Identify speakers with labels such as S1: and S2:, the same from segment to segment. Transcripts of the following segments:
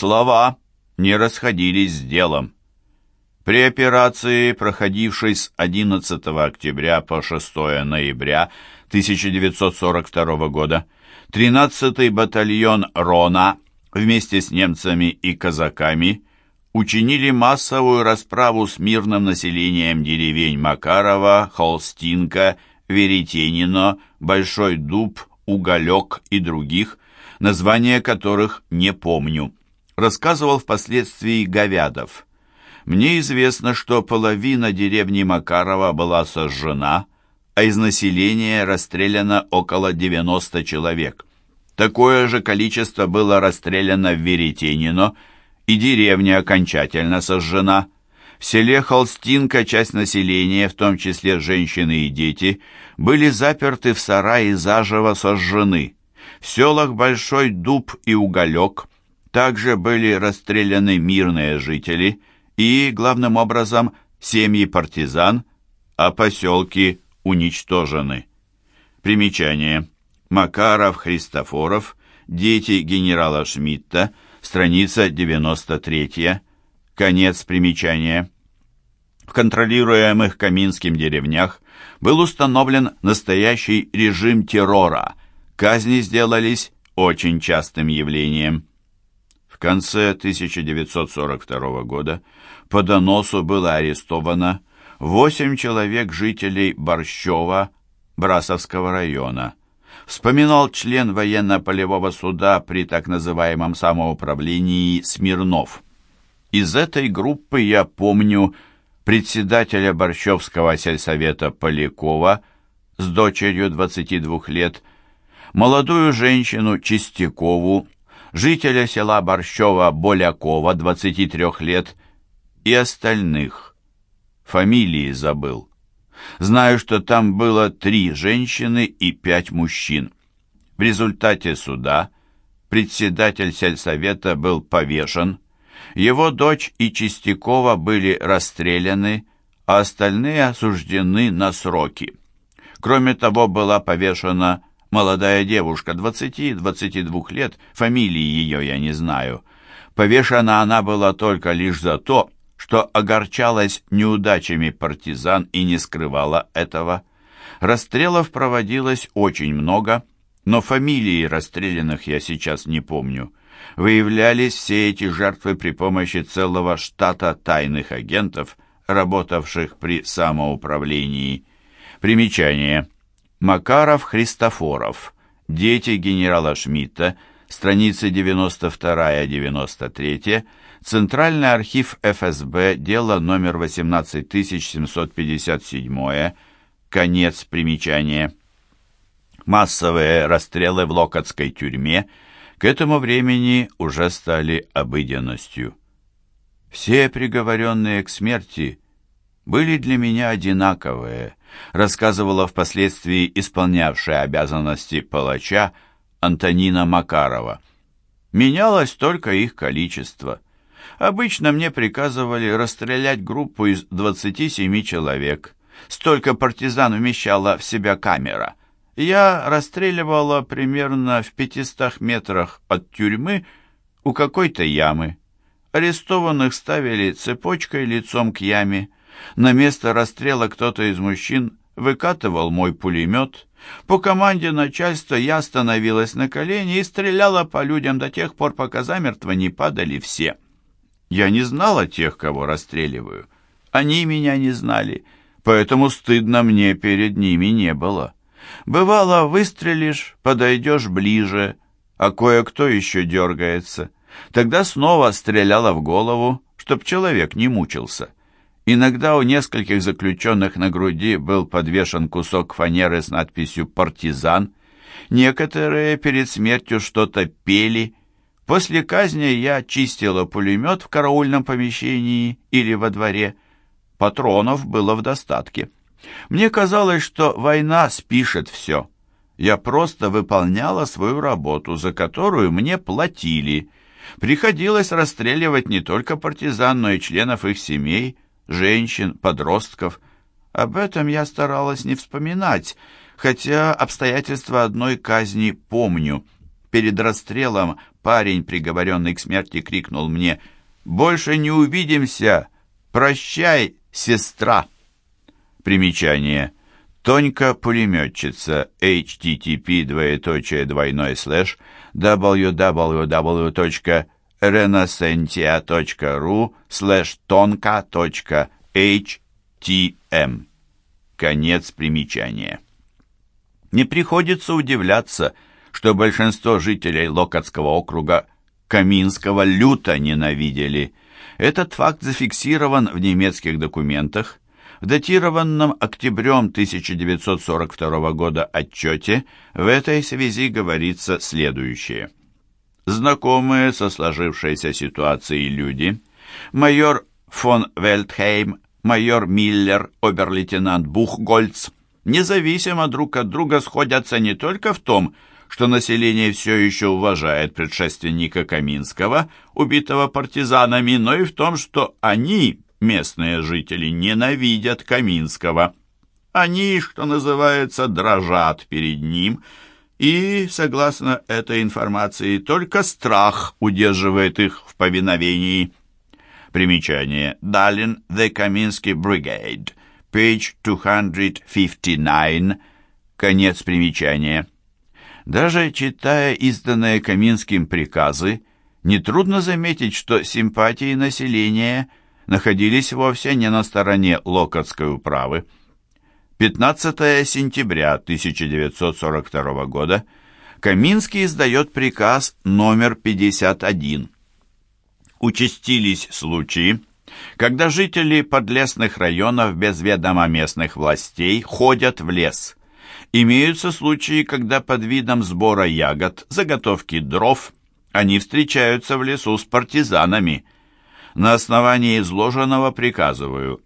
S1: Слова не расходились с делом. При операции, проходившей с 11 октября по 6 ноября 1942 года, 13-й батальон Рона вместе с немцами и казаками учинили массовую расправу с мирным населением деревень Макарова, Холстинка, Веретенино, Большой Дуб, Уголек и других, названия которых не помню. Рассказывал впоследствии Говядов. Мне известно, что половина деревни Макарова была сожжена, а из населения расстреляно около 90 человек. Такое же количество было расстреляно в Веретенино, и деревня окончательно сожжена. В селе Холстинка часть населения, в том числе женщины и дети, были заперты в сарае заживо сожжены. В селах Большой Дуб и Уголек также были расстреляны мирные жители и, главным образом, семьи партизан, а поселки уничтожены. Примечание. Макаров, Христофоров, дети генерала Шмидта, страница 93, конец примечания. В контролируемых Каминским деревнях был установлен настоящий режим террора. Казни сделались очень частым явлением. Конце 1942 года по доносу было арестовано 8 человек жителей Борщева, Брасовского района. Вспоминал член военно-полевого суда при так называемом самоуправлении Смирнов. Из этой группы я помню председателя Борщевского сельсовета Полякова с дочерью 22 лет, молодую женщину Чистякову, жителя села Борщева Болякова 23 лет и остальных. Фамилии забыл. Знаю, что там было три женщины и пять мужчин. В результате суда председатель сельсовета был повешен, его дочь и Чистякова были расстреляны, а остальные осуждены на сроки. Кроме того, была повешена молодая девушка 20-22 лет, фамилии ее я не знаю. Повешена она была только лишь за то, что огорчалась неудачами партизан и не скрывала этого. Расстрелов проводилось очень много, но фамилии расстрелянных я сейчас не помню. Выявлялись все эти жертвы при помощи целого штата тайных агентов, работавших при самоуправлении. Примечание. Макаров Христофоров. Дети генерала Шмидта. Страницы 92-93 Центральный архив ФСБ, дело номер 18757, конец примечания. Массовые расстрелы в Локотской тюрьме к этому времени уже стали обыденностью. Все приговоренные к смерти были для меня одинаковые, рассказывала впоследствии исполнявшая обязанности палача Антонина Макарова. Менялось только их количество – Обычно мне приказывали расстрелять группу из 27 человек. Столько партизан вмещала в себя камера. Я расстреливала примерно в 500 метрах от тюрьмы у какой-то ямы. Арестованных ставили цепочкой лицом к яме. На место расстрела кто-то из мужчин выкатывал мой пулемет. По команде начальства я становилась на колени и стреляла по людям до тех пор, пока замертво не падали все. Я не знала тех, кого расстреливаю. Они меня не знали, поэтому стыдно мне перед ними не было. Бывало, выстрелишь, подойдешь ближе, а кое-кто еще дергается. Тогда снова стреляла в голову, чтоб человек не мучился. Иногда у нескольких заключенных на груди был подвешен кусок фанеры с надписью «Партизан». Некоторые перед смертью что-то пели После казни я чистила пулемет в караульном помещении или во дворе. Патронов было в достатке. Мне казалось, что война спишет все. Я просто выполняла свою работу, за которую мне платили. Приходилось расстреливать не только партизан, но и членов их семей, женщин, подростков. Об этом я старалась не вспоминать, хотя обстоятельства одной казни помню – перед расстрелом парень, приговоренный к смерти, крикнул мне «Больше не увидимся! Прощай, сестра!» Примечание. Тонька-пулеметчица http двоеточие двойной слэш www.renacentia.ru слэш тонка.htm Конец примечания. Не приходится удивляться, что большинство жителей Локотского округа Каминского люто ненавидели. Этот факт зафиксирован в немецких документах, в датированном октябрем 1942 года отчете в этой связи говорится следующее. Знакомые со сложившейся ситуацией люди, майор фон Вельтхейм, майор Миллер, обер-лейтенант Бухгольц, независимо друг от друга сходятся не только в том, что население все еще уважает предшественника Каминского, убитого партизанами, но и в том, что они, местные жители, ненавидят Каминского. Они, что называется, дрожат перед ним, и, согласно этой информации, только страх удерживает их в повиновении. Примечание. Далин, The Kaminsky Brigade, page 259, конец примечания. Даже читая изданные Каминским приказы, нетрудно заметить, что симпатии населения находились вовсе не на стороне Локотской управы. 15 сентября 1942 года Каминский издает приказ номер 51. Участились случаи, когда жители подлесных районов без ведома местных властей ходят в лес. Имеются случаи, когда под видом сбора ягод, заготовки дров, они встречаются в лесу с партизанами. На основании изложенного приказываю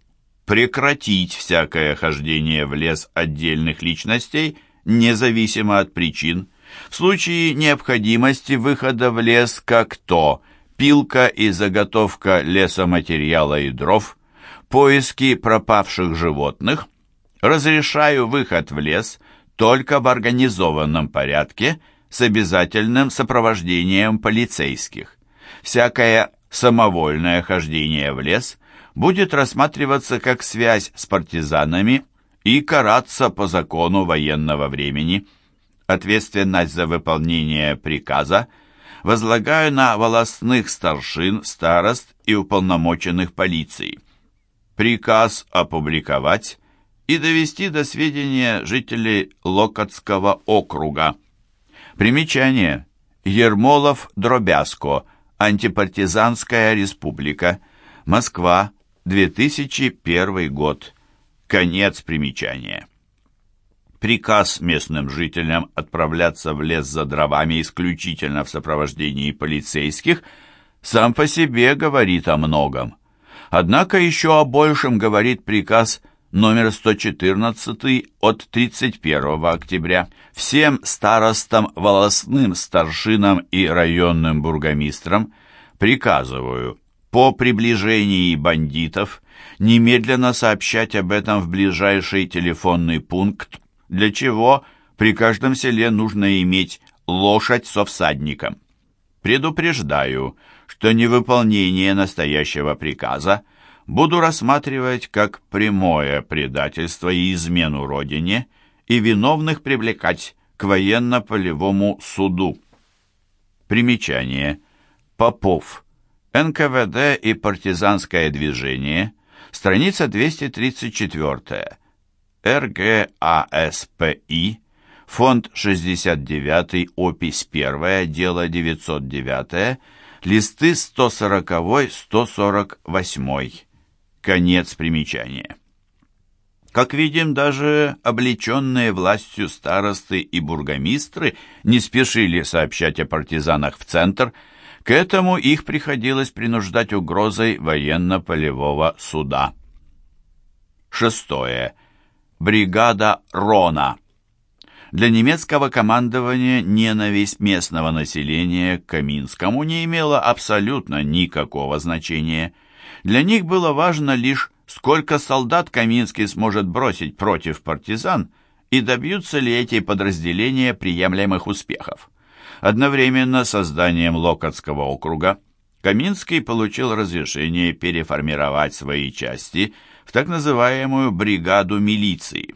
S1: прекратить всякое хождение в лес отдельных личностей, независимо от причин. В случае необходимости выхода в лес как то – пилка и заготовка лесоматериала и дров, поиски пропавших животных, разрешаю выход в лес только в организованном порядке с обязательным сопровождением полицейских. Всякое самовольное хождение в лес будет рассматриваться как связь с партизанами и караться по закону военного времени. Ответственность за выполнение приказа – возлагаю на волостных старшин, старост и уполномоченных полиции. Приказ опубликовать и довести до сведения жителей Локотского округа. Примечание. Ермолов Дробяско. Антипартизанская республика. Москва. 2001 год. Конец примечания. Приказ местным жителям отправляться в лес за дровами исключительно в сопровождении полицейских сам по себе говорит о многом. Однако еще о большем говорит приказ номер 114 от 31 октября. Всем старостам, волосным старшинам и районным бургомистрам приказываю по приближении бандитов немедленно сообщать об этом в ближайший телефонный пункт для чего при каждом селе нужно иметь лошадь со всадником. Предупреждаю, что невыполнение настоящего приказа буду рассматривать как прямое предательство и измену Родине и виновных привлекать к военно-полевому суду. Примечание. Попов. НКВД и партизанское движение. Страница 234. РГАСПИ, фонд 69, опись 1, дело 909, листы 140-148. Конец примечания. Как видим, даже облеченные властью старосты и бургомистры не спешили сообщать о партизанах в центр, к этому их приходилось принуждать угрозой военно-полевого суда. Шестое бригада Рона. Для немецкого командования ненависть местного населения к Каминскому не имела абсолютно никакого значения. Для них было важно лишь, сколько солдат Каминский сможет бросить против партизан и добьются ли эти подразделения приемлемых успехов. Одновременно с созданием Локотского округа Каминский получил разрешение переформировать свои части в так называемую бригаду милиции.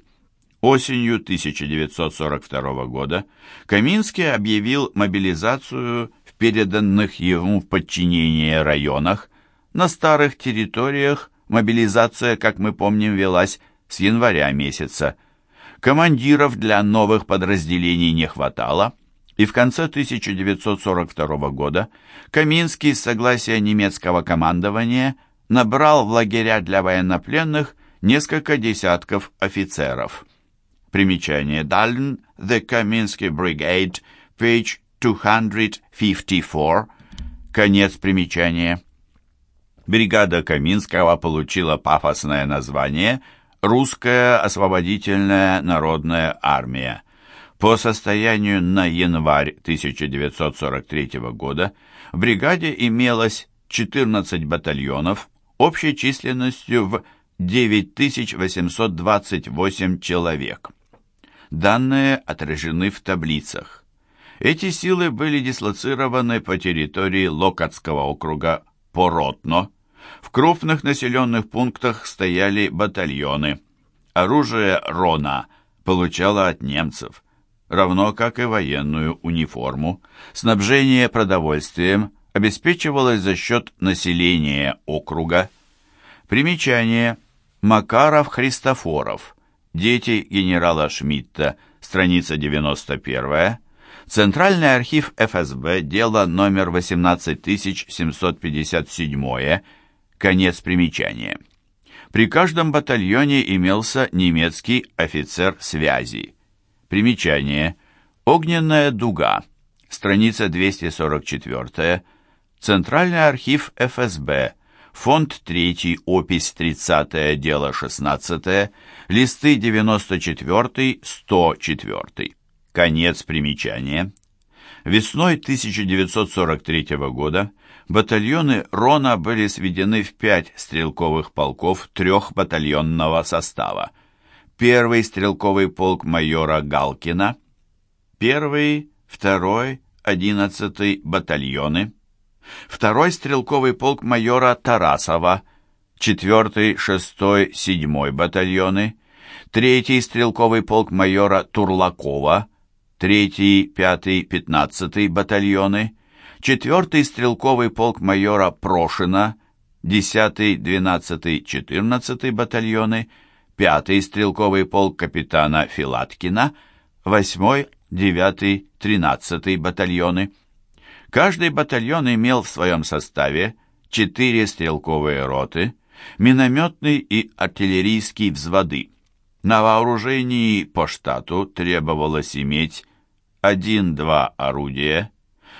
S1: Осенью 1942 года Каминский объявил мобилизацию в переданных ему в подчинение районах. На старых территориях мобилизация, как мы помним, велась с января месяца. Командиров для новых подразделений не хватало, и в конце 1942 года Каминский с согласия немецкого командования набрал в лагеря для военнопленных несколько десятков офицеров. Примечание Даллен, The Kaminsky Brigade, page 254, конец примечания. Бригада Каминского получила пафосное название «Русская освободительная народная армия». По состоянию на январь 1943 года в бригаде имелось 14 батальонов общей численностью в 9828 человек. Данные отражены в таблицах. Эти силы были дислоцированы по территории Локотского округа поротно. В крупных населенных пунктах стояли батальоны. Оружие Рона получало от немцев – равно как и военную униформу. Снабжение продовольствием обеспечивалось за счет населения округа. Примечание. Макаров Христофоров. Дети генерала Шмидта. Страница 91. Центральный архив ФСБ. Дело номер 18757. Конец примечания. При каждом батальоне имелся немецкий офицер связи. Примечание. Огненная дуга. Страница 244. Центральный архив ФСБ. Фонд 3, опись 30, дело 16, листы 94, 104. Конец примечания. Весной 1943 года батальоны Рона были сведены в пять стрелковых полков трехбатальонного состава первый стрелковый полк майора Галкина, первый, второй, одиннадцатый батальоны, второй стрелковый полк майора Тарасова, четвертый, шестой, седьмой батальоны, третий стрелковый полк майора Турлакова, третий, пятый, пятнадцатый батальоны, четвертый стрелковый полк майора Прошина, десятый, двенадцатый, четырнадцатый батальоны, пятый стрелковый полк капитана Филаткина, восьмой, девятый, тринадцатый батальоны. Каждый батальон имел в своем составе четыре стрелковые роты, минометный и артиллерийский взводы. На вооружении по штату требовалось иметь один-два орудия,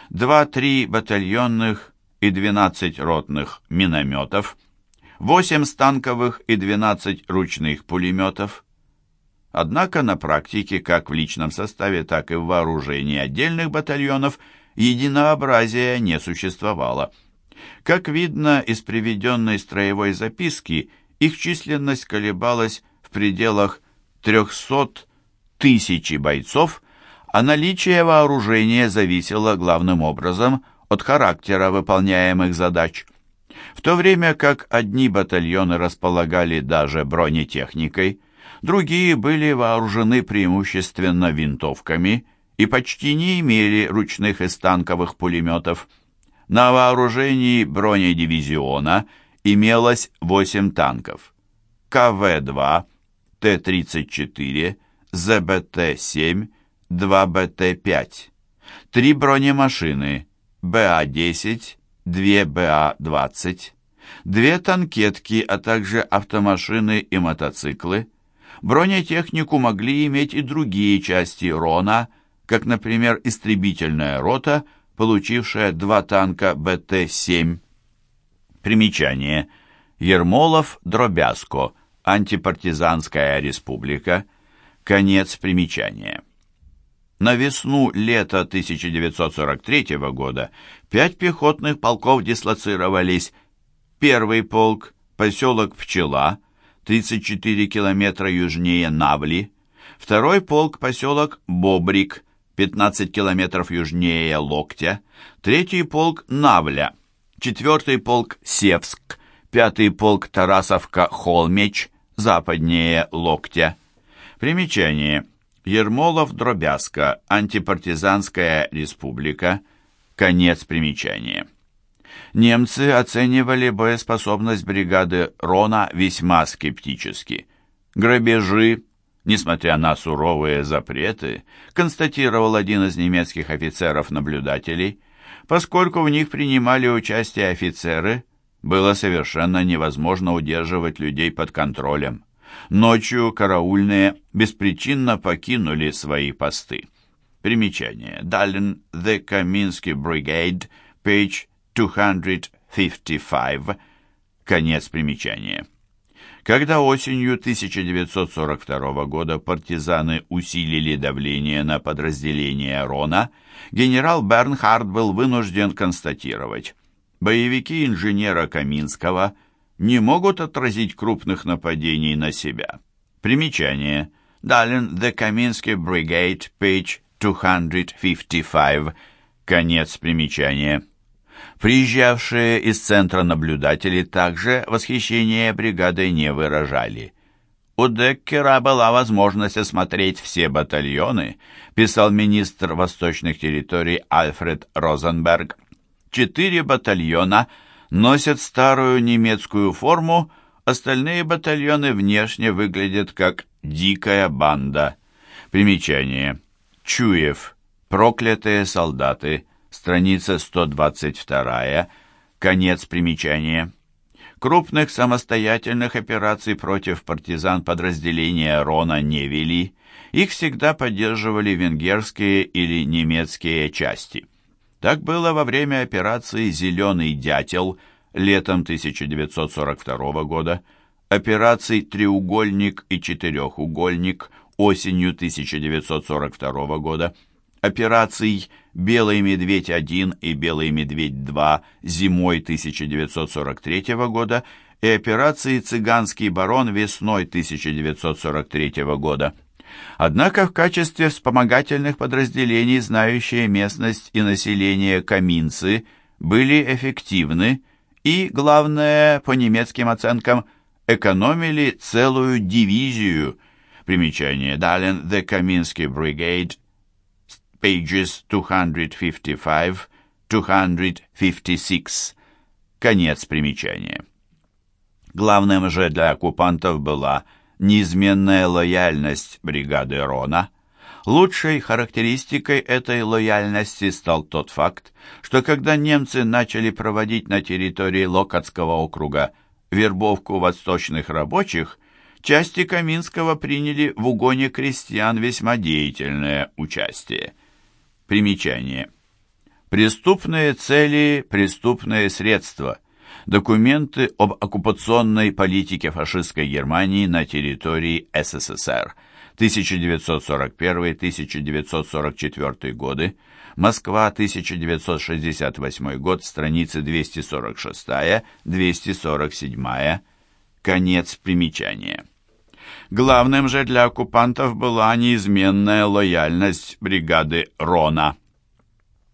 S1: два-три батальонных и двенадцать ротных минометов – 8 станковых и 12 ручных пулеметов. Однако на практике, как в личном составе, так и в вооружении отдельных батальонов, единообразия не существовало. Как видно из приведенной строевой записки, их численность колебалась в пределах 300 тысяч бойцов, а наличие вооружения зависело главным образом от характера выполняемых задач – в то время как одни батальоны располагали даже бронетехникой, другие были вооружены преимущественно винтовками и почти не имели ручных и станковых пулеметов. На вооружении бронедивизиона имелось 8 танков. КВ-2, Т-34, ЗБТ-7, 2БТ-5, три бронемашины БА-10, две БА-20, две танкетки, а также автомашины и мотоциклы. Бронетехнику могли иметь и другие части РОНа, как, например, истребительная рота, получившая два танка БТ-7. Примечание. Ермолов, Дробязко, Антипартизанская республика. Конец примечания. На весну-лето 1943 года пять пехотных полков дислоцировались. Первый полк, поселок Пчела, 34 километра южнее Навли. Второй полк, поселок Бобрик, 15 километров южнее Локтя, третий полк Навля, четвертый полк Севск, пятый полк Тарасовка-Холмеч, западнее Локтя. Примечание. Ермолов-Дробязка, антипартизанская республика, конец примечания. Немцы оценивали боеспособность бригады Рона весьма скептически. Грабежи, несмотря на суровые запреты, констатировал один из немецких офицеров-наблюдателей, поскольку в них принимали участие офицеры, было совершенно невозможно удерживать людей под контролем. Ночью караульные беспричинно покинули свои посты. Примечание. Далин The Каминский Brigade, page 255. Конец примечания. Когда осенью 1942 года партизаны усилили давление на подразделение Рона, генерал Бернхард был вынужден констатировать, боевики инженера Каминского не могут отразить крупных нападений на себя. Примечание. Далин The Каминский Brigade, page 255. Конец примечания. Приезжавшие из центра наблюдатели также восхищение бригадой не выражали. У Деккера была возможность осмотреть все батальоны, писал министр восточных территорий Альфред Розенберг. Четыре батальона носят старую немецкую форму, остальные батальоны внешне выглядят как дикая банда. Примечание. Чуев. Проклятые солдаты страница 122, конец примечания. Крупных самостоятельных операций против партизан подразделения Рона не вели, их всегда поддерживали венгерские или немецкие части. Так было во время операции «Зеленый дятел» летом 1942 года, операций «Треугольник» и «Четырехугольник» осенью 1942 года, операций «Белый медведь-1» и «Белый медведь-2» зимой 1943 года и операции «Цыганский барон» весной 1943 года. Однако в качестве вспомогательных подразделений, знающие местность и население каминцы, были эффективны и, главное, по немецким оценкам, экономили целую дивизию. Примечание. Дален The Каминский Brigade pages 255-256. Конец примечания. Главным же для оккупантов была неизменная лояльность бригады Рона. Лучшей характеристикой этой лояльности стал тот факт, что когда немцы начали проводить на территории Локотского округа вербовку восточных рабочих, части Каминского приняли в угоне крестьян весьма деятельное участие. Примечание. Преступные цели, преступные средства. Документы об оккупационной политике фашистской Германии на территории СССР. 1941-1944 годы. Москва, 1968 год, страницы 246-247. Конец примечания. Главным же для оккупантов была неизменная лояльность бригады Рона.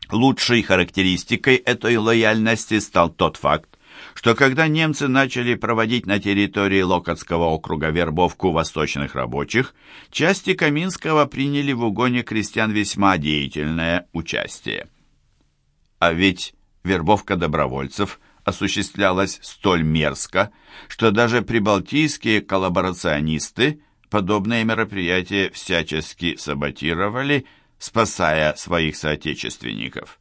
S1: Лучшей характеристикой этой лояльности стал тот факт, что когда немцы начали проводить на территории Локотского округа вербовку восточных рабочих, части Каминского приняли в угоне крестьян весьма деятельное участие. А ведь вербовка добровольцев осуществлялась столь мерзко, что даже прибалтийские коллаборационисты подобные мероприятия всячески саботировали, спасая своих соотечественников.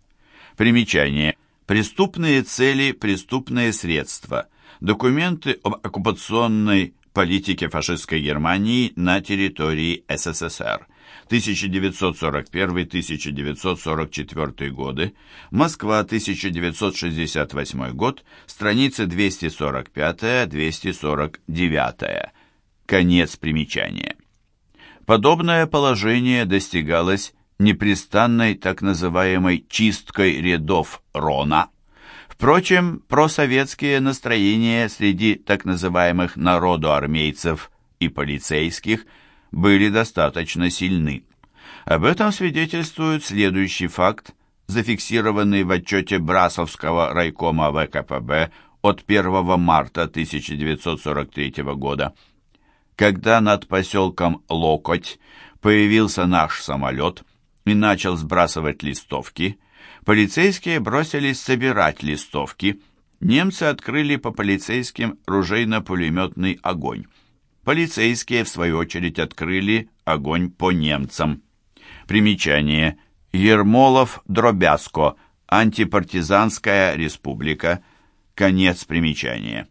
S1: Примечание. Преступные цели, преступные средства. Документы об оккупационной политике фашистской Германии на территории СССР. 1941-1944 годы, Москва, 1968 год, страницы 245-249. Конец примечания. Подобное положение достигалось непрестанной так называемой «чисткой рядов Рона». Впрочем, просоветские настроения среди так называемых народоармейцев и полицейских – были достаточно сильны. Об этом свидетельствует следующий факт, зафиксированный в отчете Брасовского райкома ВКПБ от 1 марта 1943 года. Когда над поселком Локоть появился наш самолет и начал сбрасывать листовки, полицейские бросились собирать листовки. Немцы открыли по полицейским ружейно-пулеметный огонь. Полицейские, в свою очередь, открыли огонь по немцам. Примечание. Ермолов, Дробязко. Антипартизанская республика. Конец примечания.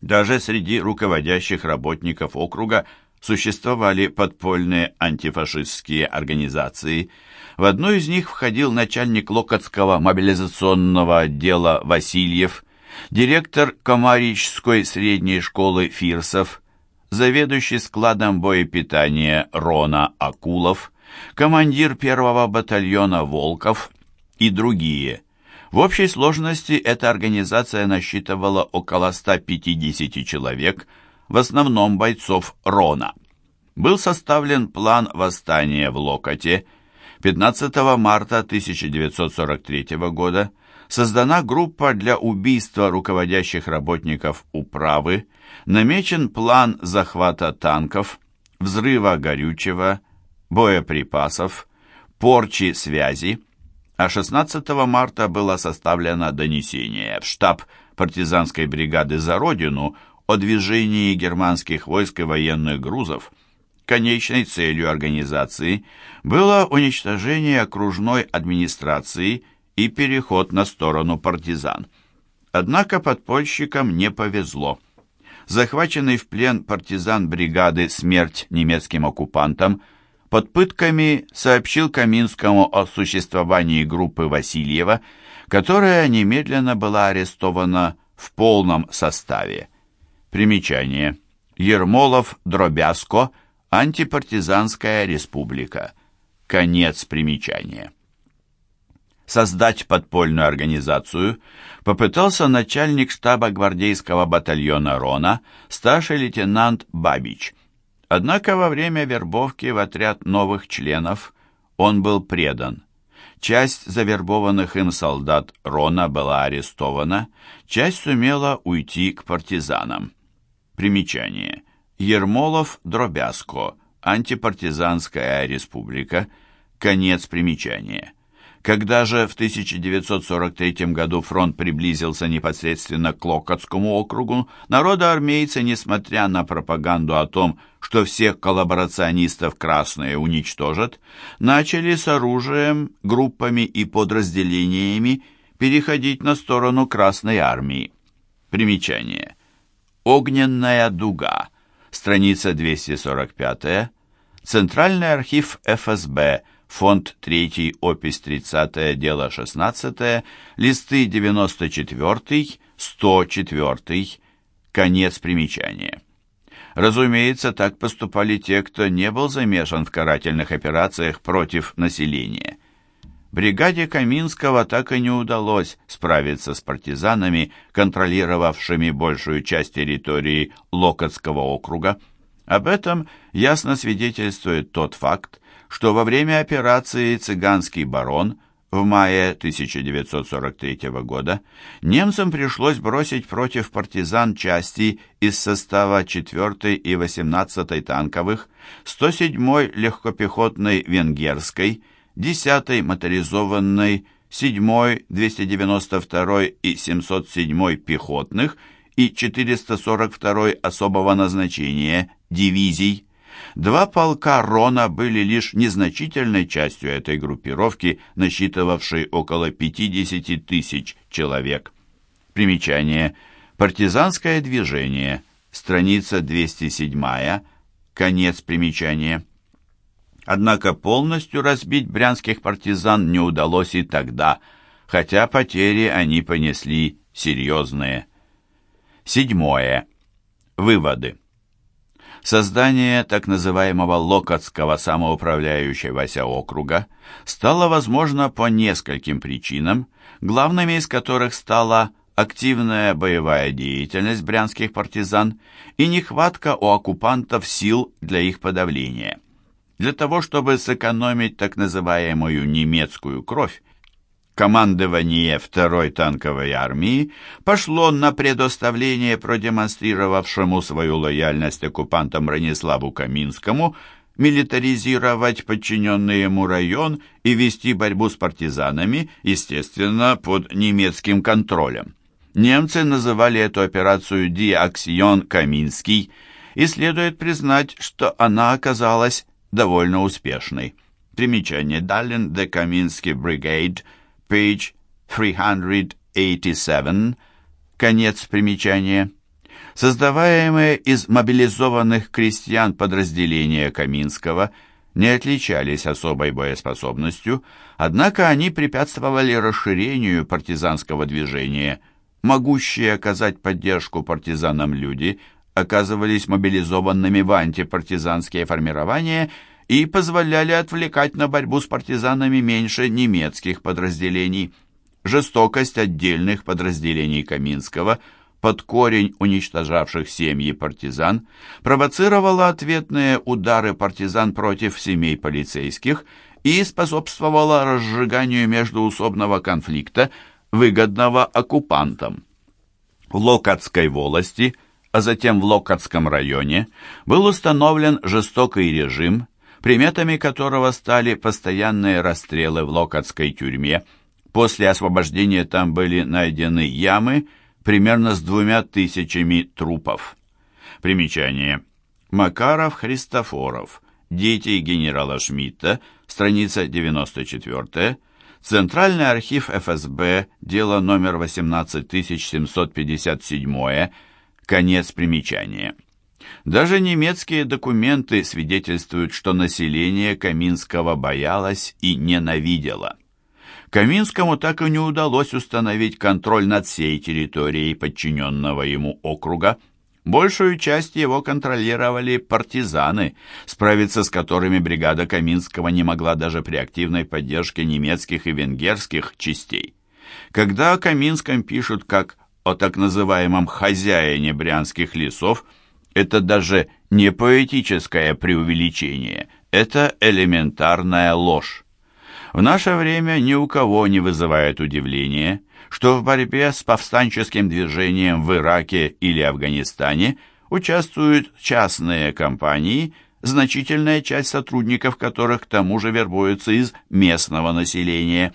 S1: Даже среди руководящих работников округа существовали подпольные антифашистские организации. В одну из них входил начальник Локотского мобилизационного отдела Васильев, директор Комаричской средней школы Фирсов, заведующий складом боепитания Рона Акулов, командир первого батальона Волков и другие – в общей сложности эта организация насчитывала около 150 человек, в основном бойцов Рона. Был составлен план восстания в Локоте. 15 марта 1943 года создана группа для убийства руководящих работников управы, намечен план захвата танков, взрыва горючего, боеприпасов, порчи связи, а 16 марта было составлено донесение в штаб партизанской бригады «За Родину» о движении германских войск и военных грузов. Конечной целью организации было уничтожение окружной администрации и переход на сторону партизан. Однако подпольщикам не повезло. Захваченный в плен партизан бригады «Смерть немецким оккупантам» под пытками сообщил Каминскому о существовании группы Васильева, которая немедленно была арестована в полном составе. Примечание. Ермолов, Дробязко, Антипартизанская республика. Конец примечания. Создать подпольную организацию попытался начальник штаба гвардейского батальона Рона, старший лейтенант Бабич. Однако во время вербовки в отряд новых членов он был предан. Часть завербованных им солдат Рона была арестована, часть сумела уйти к партизанам. Примечание. Ермолов, Дробязко, Антипартизанская республика, конец примечания. Когда же в 1943 году фронт приблизился непосредственно к Локотскому округу, народоармейцы, несмотря на пропаганду о том, что всех коллаборационистов красные уничтожат, начали с оружием, группами и подразделениями переходить на сторону Красной армии. Примечание. Огненная дуга. Страница 245. Центральный архив ФСБ – фонд 3, опись 30, дело 16, листы 94, 104, конец примечания. Разумеется, так поступали те, кто не был замешан в карательных операциях против населения. Бригаде Каминского так и не удалось справиться с партизанами, контролировавшими большую часть территории Локотского округа. Об этом ясно свидетельствует тот факт, что во время операции «Цыганский барон» в мае 1943 года немцам пришлось бросить против партизан части из состава 4 и 18 танковых, 107-й легкопехотной венгерской, 10-й моторизованной, 7-й, 292-й и 707-й пехотных и 442-й особого назначения дивизий. Два полка Рона были лишь незначительной частью этой группировки, насчитывавшей около 50 тысяч человек. Примечание. Партизанское движение. Страница 207. Конец примечания. Однако полностью разбить брянских партизан не удалось и тогда, хотя потери они понесли серьезные. Седьмое. Выводы. Создание так называемого Локотского самоуправляющегося округа стало возможно по нескольким причинам, главными из которых стала активная боевая деятельность брянских партизан и нехватка у оккупантов сил для их подавления. Для того, чтобы сэкономить так называемую немецкую кровь, командование второй танковой армии пошло на предоставление продемонстрировавшему свою лояльность оккупантам Брониславу Каминскому милитаризировать подчиненный ему район и вести борьбу с партизанами, естественно, под немецким контролем. Немцы называли эту операцию «Диаксион Каминский», и следует признать, что она оказалась довольно успешной. Примечание Даллен де Каминский Бригейд, page 387, конец примечания. Создаваемые из мобилизованных крестьян подразделения Каминского не отличались особой боеспособностью, однако они препятствовали расширению партизанского движения. Могущие оказать поддержку партизанам люди оказывались мобилизованными в антипартизанские формирования и позволяли отвлекать на борьбу с партизанами меньше немецких подразделений. Жестокость отдельных подразделений Каминского – под корень уничтожавших семьи партизан, провоцировала ответные удары партизан против семей полицейских и способствовала разжиганию междуусобного конфликта, выгодного оккупантам. В Локотской волости, а затем в Локотском районе, был установлен жестокий режим, приметами которого стали постоянные расстрелы в Локотской тюрьме. После освобождения там были найдены ямы примерно с двумя тысячами трупов. Примечание. Макаров Христофоров. Дети генерала Шмидта. Страница 94. Центральный архив ФСБ. Дело номер 18757. Конец примечания. Даже немецкие документы свидетельствуют, что население Каминского боялось и ненавидело. Каминскому так и не удалось установить контроль над всей территорией подчиненного ему округа. Большую часть его контролировали партизаны, справиться с которыми бригада Каминского не могла даже при активной поддержке немецких и венгерских частей. Когда о Каминском пишут как о так называемом «хозяине брянских лесов», это даже не поэтическое преувеличение, это элементарная ложь. В наше время ни у кого не вызывает удивления, что в борьбе с повстанческим движением в Ираке или Афганистане участвуют частные компании, значительная часть сотрудников которых к тому же вербуются из местного населения.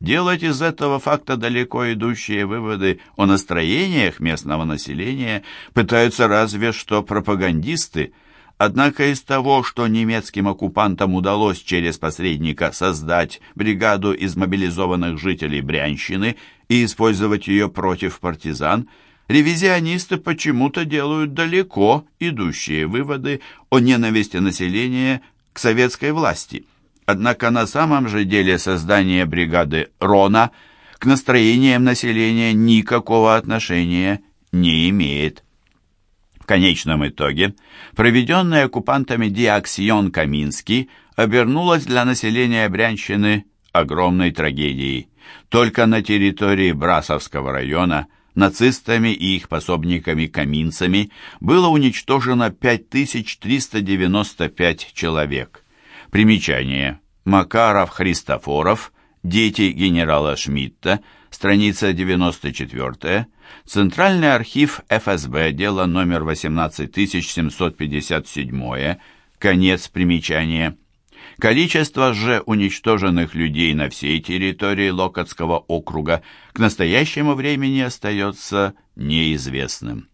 S1: Делать из этого факта далеко идущие выводы о настроениях местного населения пытаются разве что пропагандисты – Однако из того, что немецким оккупантам удалось через посредника создать бригаду из мобилизованных жителей Брянщины и использовать ее против партизан, ревизионисты почему-то делают далеко идущие выводы о ненависти населения к советской власти. Однако на самом же деле создание бригады Рона к настроениям населения никакого отношения не имеет. В конечном итоге проведенная оккупантами диаксион Каминский обернулась для населения Брянщины огромной трагедией. Только на территории Брасовского района нацистами и их пособниками-каминцами было уничтожено 5395 человек. Примечание. Макаров Христофоров, дети генерала Шмидта, страница 94, Центральный архив ФСБ, дело номер 18757, конец примечания. Количество же уничтоженных людей на всей территории Локотского округа к настоящему времени остается неизвестным.